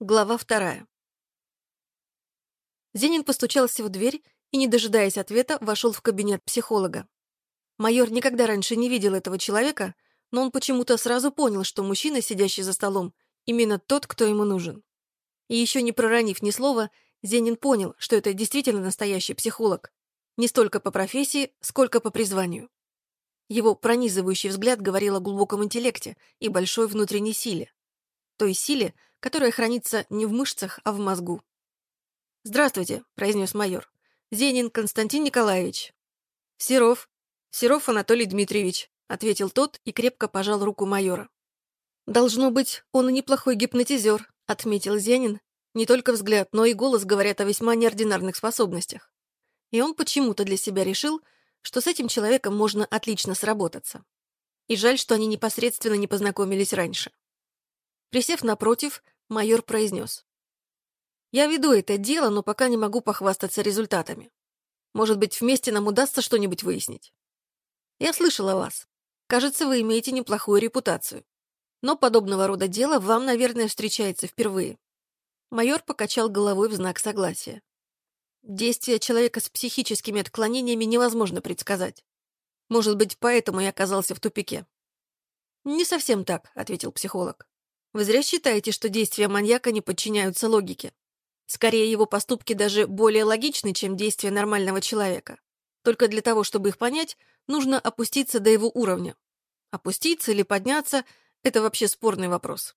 Глава вторая. Зенин постучался в дверь и, не дожидаясь ответа, вошел в кабинет психолога. Майор никогда раньше не видел этого человека, но он почему-то сразу понял, что мужчина, сидящий за столом, именно тот, кто ему нужен. И еще не проронив ни слова, Зенин понял, что это действительно настоящий психолог. Не столько по профессии, сколько по призванию. Его пронизывающий взгляд говорил о глубоком интеллекте и большой внутренней силе. Той силе, которая хранится не в мышцах, а в мозгу. «Здравствуйте», — произнес майор. «Зенин Константин Николаевич». «Серов. Серов Анатолий Дмитриевич», — ответил тот и крепко пожал руку майора. «Должно быть, он неплохой гипнотизер», — отметил Зенин. Не только взгляд, но и голос говорят о весьма неординарных способностях. И он почему-то для себя решил, что с этим человеком можно отлично сработаться. И жаль, что они непосредственно не познакомились раньше. Присев напротив, майор произнес. Я веду это дело, но пока не могу похвастаться результатами. Может быть, вместе нам удастся что-нибудь выяснить. Я слышал о вас. Кажется, вы имеете неплохую репутацию. Но подобного рода дело вам, наверное, встречается впервые. Майор покачал головой в знак согласия. Действия человека с психическими отклонениями невозможно предсказать. Может быть, поэтому я оказался в тупике. «Не совсем так», — ответил психолог. «Вы зря считаете, что действия маньяка не подчиняются логике. Скорее, его поступки даже более логичны, чем действия нормального человека. Только для того, чтобы их понять, нужно опуститься до его уровня. Опуститься или подняться – это вообще спорный вопрос.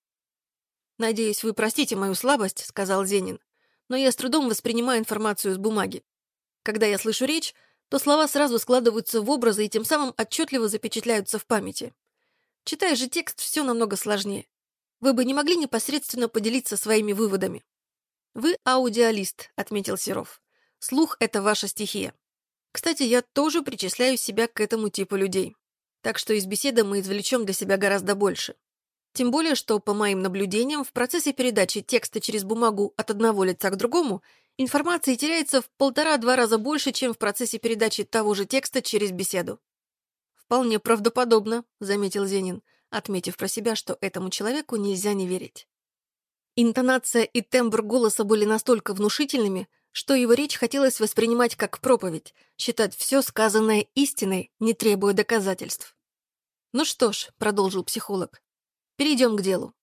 «Надеюсь, вы простите мою слабость», — сказал Зенин, «но я с трудом воспринимаю информацию с бумаги. Когда я слышу речь, то слова сразу складываются в образы и тем самым отчетливо запечатляются в памяти. Читая же текст, все намного сложнее. Вы бы не могли непосредственно поделиться своими выводами. «Вы аудиалист», — отметил Серов. «Слух — это ваша стихия. Кстати, я тоже причисляю себя к этому типу людей. Так что из беседы мы извлечем для себя гораздо больше. Тем более, что, по моим наблюдениям, в процессе передачи текста через бумагу от одного лица к другому информации теряется в полтора-два раза больше, чем в процессе передачи того же текста через беседу. «Вполне правдоподобно», — заметил Зенин, отметив про себя, что этому человеку нельзя не верить. Интонация и тембр голоса были настолько внушительными, что его речь хотелось воспринимать как проповедь, считать все сказанное истиной, не требуя доказательств. «Ну что ж», — продолжил психолог, — «перейдем к делу.